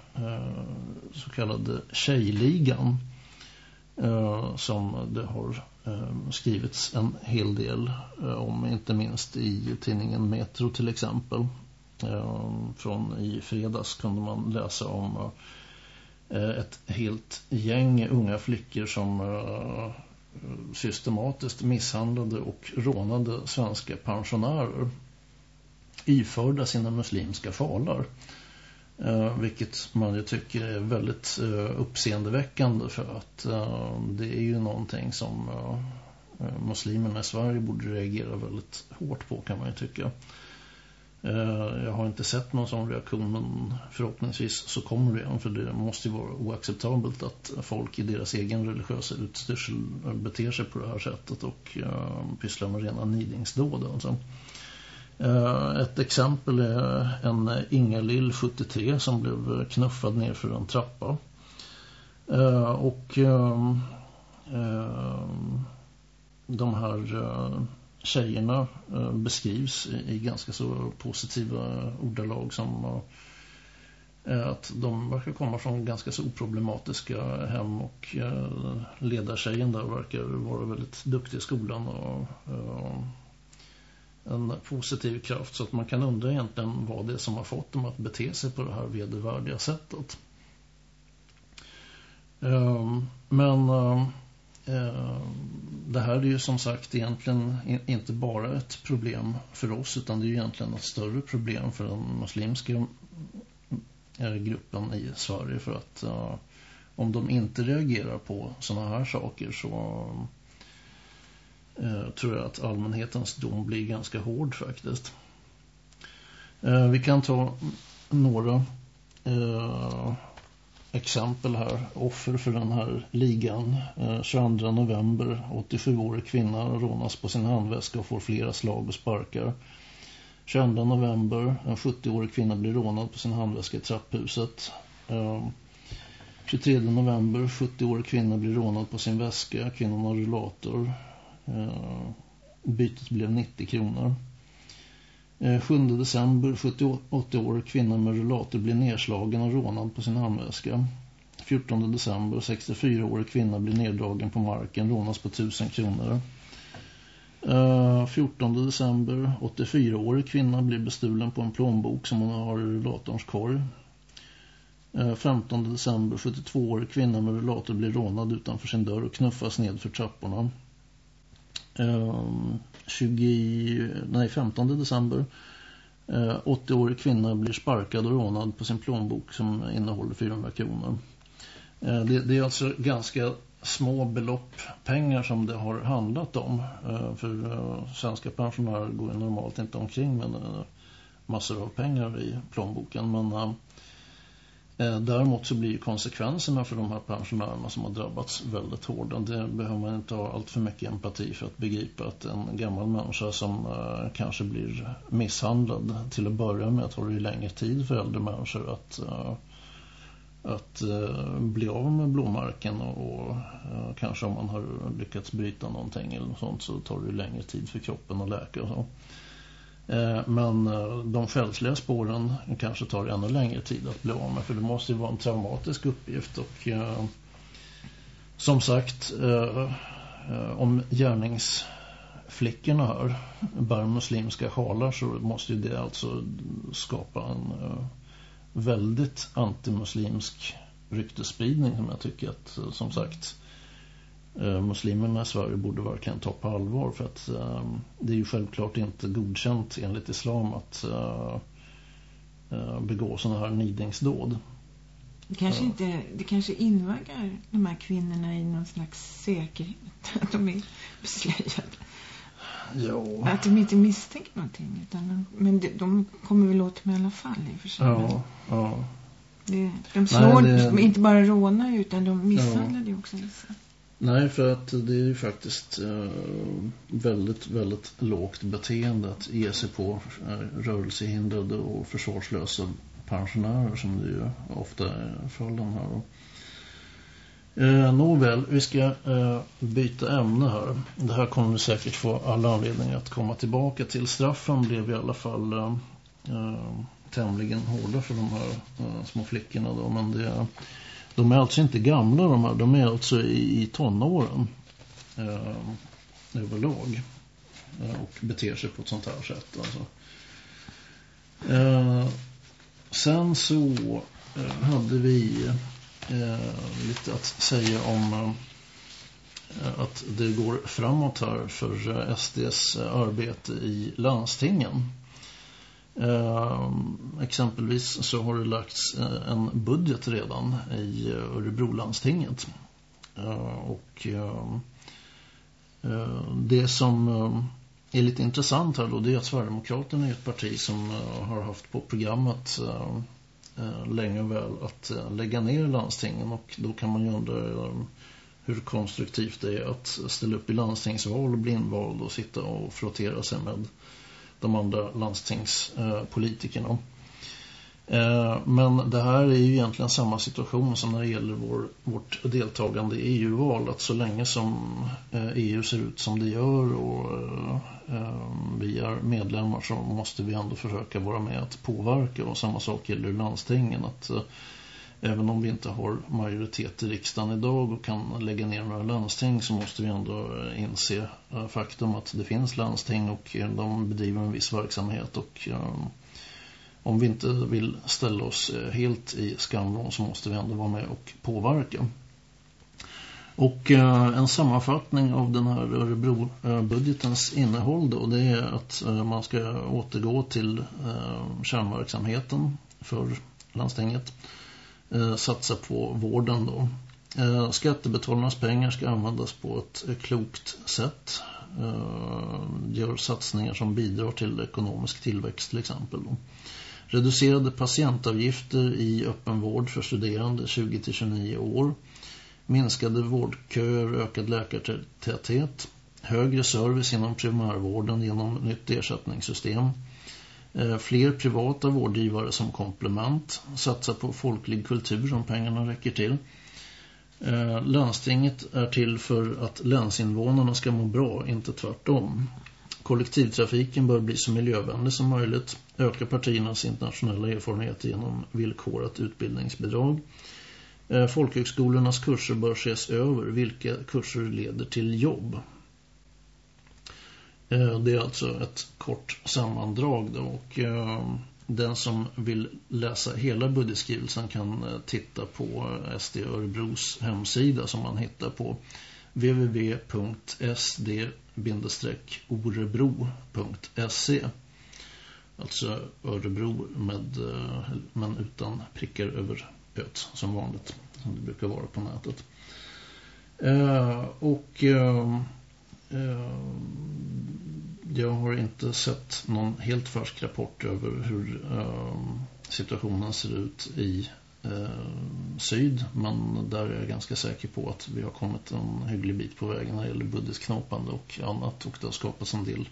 S1: så kallade tjejligan som det har Ehm, skrivits en hel del eh, om, inte minst i tidningen Metro till exempel. Ehm, från i fredags kunde man läsa om eh, eh, ett helt gäng unga flickor som systematiskt misshandlade och rånade svenska pensionärer iförda sina muslimska falar. Eh, vilket man ju tycker är väldigt eh, uppseendeväckande för att eh, det är ju någonting som eh, muslimerna i Sverige borde reagera väldigt hårt på kan man ju tycka. Eh, jag har inte sett någon sån reaktion men förhoppningsvis så kommer det en för det måste ju vara oacceptabelt att folk i deras egen religiösa utstyrsel beter sig på det här sättet och pysslar med rena nidingsdåd. Alltså. Eh, ett exempel är en Ingalill 73 som blev knuffad ner för en trappa. Eh, och ehm, ehm, de här eh, tjejerna beskrivs i ganska så positiva ordalag som att de verkar komma från ganska så oproblematiska hem och ledartjejen där verkar vara väldigt duktig i skolan och en positiv kraft så att man kan undra egentligen vad det är som har fått dem att bete sig på det här vedervärdiga sättet. Ehm, men ehm, det här är ju som sagt egentligen inte bara ett problem för oss utan det är ju egentligen ett större problem för den muslimska eh, gruppen i Sverige för att eh, om de inte reagerar på sådana här saker så Eh, tror jag att allmänhetens dom blir ganska hård faktiskt. Eh, vi kan ta några eh, exempel här. Offer för den här ligan. 22 november, 87-årig kvinna rånas på sin handväska och får flera slag och sparkar. 22 november, en 70-årig kvinna blir rånad på sin handväska i trapphuset. 23 november, 70-årig kvinna blir rånad på sin väska. Kvinnan har rullator. Eh, bytet blev 90 kronor. Eh, 7 december 78 år, kvinna med rullator blir nedslagen och rånad på sin handväska. 14 december 64 år kvinna blir neddragen på marken, rånas på 1000 kronor. Eh, 14 december 84 år kvinna blir bestulen på en plånbok som hon har i rullatorns korg. 15 december 72 år kvinna med rullator blir rånad utanför sin dörr och knuffas ned för trapporna. Eh, 20, nej, 15 december. Eh, 80-årig kvinna blir sparkad och rånad på sin plånbok som innehåller 400 kronor. Eh, det, det, är alltså ganska små belopp pengar som det har handlat om. För svenska pensionärer går ju normalt inte omkring med massor av pengar i plånboken. Men Eh, däremot så blir konsekvenserna för de här pensionärerna som har drabbats väldigt hårda. Det behöver man inte ha allt för mycket empati för att begripa att en gammal människa som eh, kanske blir misshandlad till att börja med tar det ju längre tid för äldre människor att, eh, att bli av med blåmarken och, kanske om man har lyckats bryta någonting eller sånt så tar det ju längre tid för kroppen att läka och så. Eh, men eh, de själsliga spåren kanske tar ännu längre tid att bli av med för det måste ju vara en traumatisk uppgift och eh, som sagt om gärningsflickorna här bär muslimska sjalar så måste ju det alltså skapa en väldigt antimuslimsk ryktespridning som jag tycker att som sagt muslimerna i Sverige borde verkligen ta på allvar för att uh, det är ju självklart inte godkänt enligt islam att uh, uh, begå sådana här nidingsdåd.
S2: Det kanske, inte, det kanske invaggar de här kvinnorna i någon slags säkerhet att de är beslöjade.
S1: Jo.
S2: Att de inte misstänker någonting. Utan men de, de kommer väl åt med i alla fall i och för sig.
S1: Ja, ja.
S2: Det, de slår Nej, det... inte bara rånar utan de misshandlar ja. det också.
S1: Nej, för att det är ju faktiskt eh, väldigt, väldigt lågt beteende att ge sig på eh, rörelsehindrade och försvarslösa pensionärer som det ju ofta är följden här. Eh, nåväl, vi ska eh, byta ämne här. Det här kommer vi säkert få alla anledningar att komma tillbaka till. Straffen blev i alla fall eh, eh tämligen hårda för de här eh, små flickorna. Då, men det, de är alltså inte gamla de här, de är alltså i, i tonåren eh, överlag eh, och beter sig på ett sånt här sätt. Alltså. Eh, sen så eh, hade vi eh, lite att säga om eh, att det går framåt här för eh, SDs eh, arbete i landstingen. Eh, exempelvis så har det lagts eh, en budget redan i Örebro-landstinget. Eh, och eh, eh det som eh, är lite intressant här då det är att Sverigedemokraterna är ett parti som har haft på programmet länge och väl att lägga ner landstingen och då kan man ju undra hur konstruktivt det är att ställa upp i landstingsval och bli invald och sitta och frottera sig med de andra landstingspolitikerna. Eh, men det här är ju egentligen samma situation som när det gäller vår, vårt deltagande i EU-val. Att så länge som eh, EU ser ut som det gör och eh, vi är medlemmar så måste vi ändå försöka vara med att påverka. Och samma sak gäller landstingen. Att även om vi inte har majoritet i riksdagen idag och kan lägga ner några landsting så måste vi ändå eh, inse eh, faktum att det finns landsting och eh, de bedriver en viss verksamhet och om vi inte vill ställa oss helt i skamvrån så måste vi ändå vara med och påverka. Och en sammanfattning av den här Örebro-budgetens innehåll då, det är att man ska återgå till kärnverksamheten för landstinget. Eh, satsa på vården då. Eh, skattebetalarnas pengar ska användas på ett klokt sätt. Eh, gör satsningar som bidrar till ekonomisk tillväxt till exempel då. Reducerade patientavgifter i öppenvård för studerande 20-29 år. Minskade vårdköer, ökad läkartäthet. Högre service inom primärvården genom nytt ersättningssystem. Eh, fler privata vårdgivare som komplement. Satsa på folklig kultur om pengarna räcker till. Eh, landstinget är till för att länsinvånarna ska må bra, inte tvärtom. Kollektivtrafiken bör bli så miljövänlig som möjligt. Öka partiernas internationella erfarenhet genom villkorat utbildningsbidrag. Eh, folkhögskolornas kurser bör ses över. Vilka kurser leder till jobb? Eh, det är alltså ett kort sammandrag då och eh, den som vill läsa hela budgetskrivelsen kan eh, titta på SD Örebros hemsida som man hittar på www.sd-orebro.se Alltså Örebro med, men utan prickar över öt som vanligt som det brukar vara på nätet. Och jag har inte sett någon helt färsk rapport över hur eh, situationen ser ut i eh, syd men där är jag ganska säker på att vi har kommit en hygglig bit på vägen när det gäller budgetknopande och annat och det har skapats en del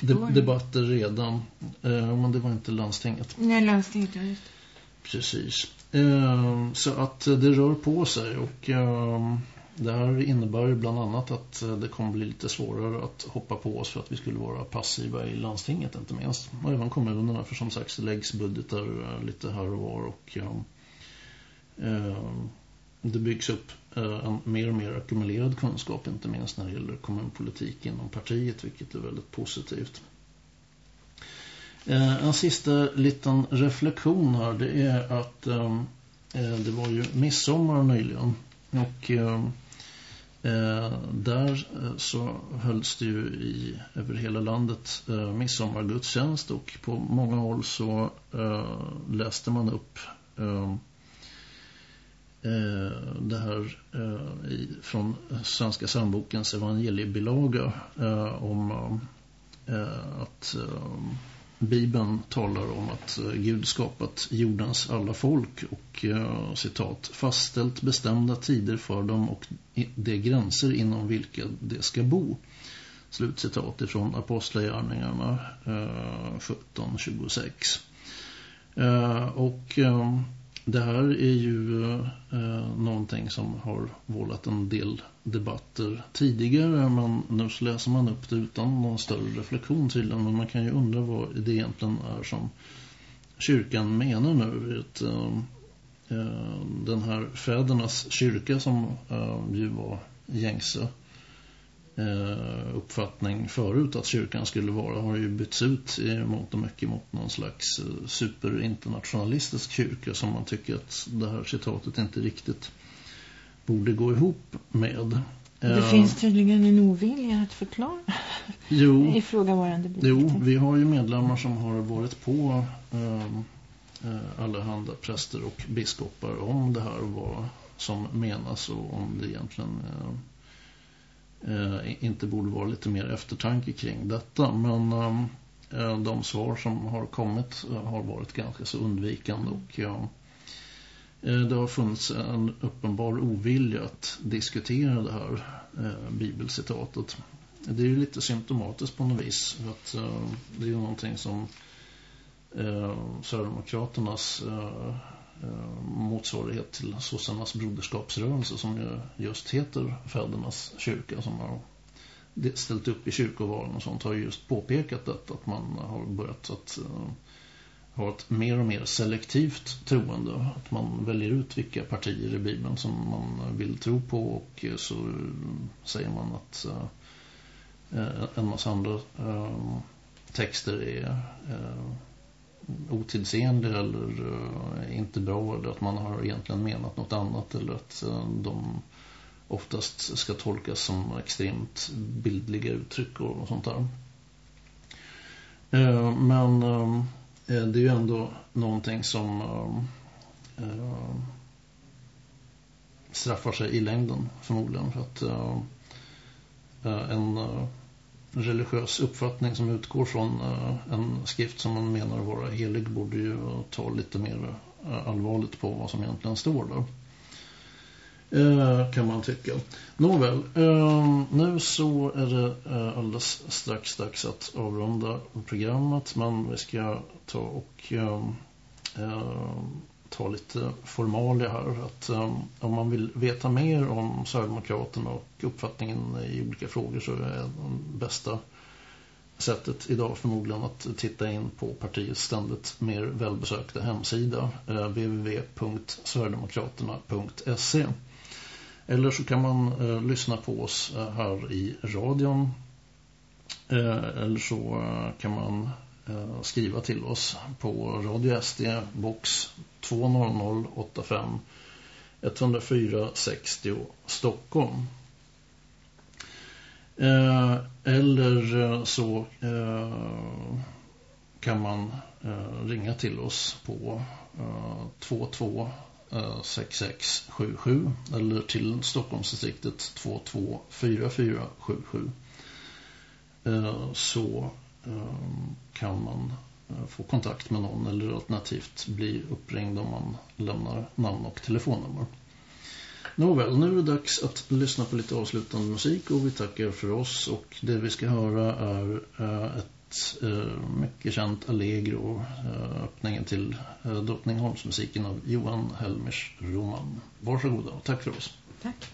S1: de debatter redan eh, men det var inte landstinget.
S2: Nej, landstinget, just
S1: Precis. Eh, så att det rör på sig och eh, det här innebär bland annat att eh, det kommer bli lite svårare att hoppa på oss för att vi skulle vara passiva i landstinget inte minst. Och även kommunerna för som sagt så läggs budgetar eh, lite här och var och Eh, det byggs upp eh, en mer och mer ackumulerad kunskap inte minst när det gäller kommunpolitik inom partiet vilket är väldigt positivt. En sista liten reflektion här det är att det var ju midsommar nyligen och Eh, där eh, så hölls det ju i, över hela landet eh, midsommargudstjänst och på många håll så läste man upp Eh, det här eh, i, från Svenska Sandbokens evangeliebilaga eh, om att Bibeln talar om att eh, Gud skapat jordens alla folk och eh, citat fastställt bestämda tider för dem och de gränser inom vilka de ska bo. Slutcitat ifrån Apostlagärningarna eh, 1726. Eh, och eh, det här är ju eh, eh någonting som har vållat en del debatter tidigare men nu så läser man upp det utan någon större reflektion tydligen men man kan ju undra vad det egentligen är som kyrkan menar nu. Att, äh, eh, eh, den här fädernas kyrka som äh, ju var gängse äh, uppfattning förut att kyrkan skulle vara har ju bytts ut i mångt och mycket mot någon slags superinternationalistisk kyrka som man tycker att det här citatet inte riktigt borde gå ihop med.
S2: Det uh, finns tydligen en ovilja att förklara
S1: jo,
S2: ifrågavarande
S1: bild. Jo, vi har ju medlemmar som har varit på uh, allehanda präster och biskopar om det här vad som menas och om det egentligen uh, inte borde vara lite mer eftertanke kring detta. Men uh, de svar som har kommit har varit ganska så undvikande och Eh, Eh, det har funnits en uppenbar ovilja att diskutera det här eh, bibelcitatet. Det är ju lite symptomatiskt på något vis. För att, eh, det är ju någonting som eh, Sverigedemokraternas eh, eh, motsvarighet till sossarnas broderskapsrörelse som ju just heter Fädernas kyrka som har ställt upp i kyrkovalen och sånt har just påpekat detta att man har börjat att eh, har ett mer och mer selektivt troende. Att man väljer ut vilka partier i Bibeln som man vill tro på och så säger man att eh, en massa andra eh, texter är eh, otidsenliga eller inte bra eller att man har egentligen menat något annat eller att de oftast ska tolkas som extremt bildliga uttryck och sånt där. Men Eh, det är ju ändå någonting som äh, straffar sig i längden förmodligen för att äh, en äh, religiös uppfattning som utgår från eh, en skrift som man menar vara helig borde ju ta lite mer allvarligt på vad som egentligen står där. Eh, kan man tycka. Nåväl, eh, nu så är det eh, alldeles strax dags att avrunda programmet men vi ska ta och ehm, ehm, ta lite formalia här. Att, ehm, om man vill veta mer om Sverigedemokraterna och uppfattningen i olika frågor så är det bästa sättet idag förmodligen att titta in på partiets ständigt mer välbesökta hemsida eh, www.sverigedemokraterna.se eller så kan man eh, lyssna på oss eh, här i radion. Eh, eller så eh, kan man eh, skriva till oss på Radio SD box 20085 104 60 Stockholm. Eh, eller eh, så eh, kan man eh, ringa till oss på 22 6677 eller till Stockholmsdistriktet 224477 eh, så ehm, kan man eh, få kontakt med någon eller alternativt bli uppringd om man lämnar namn och telefonnummer. Nåväl, nu är det dags att lyssna på lite avslutande musik och vi tackar för oss och det vi ska höra är eh, ett eh, mycket känt Allegro, eh, öppningen till eh, Drottningholmsmusiken av Johan Helmers Roman. Varsågoda och tack för oss.
S2: Tack.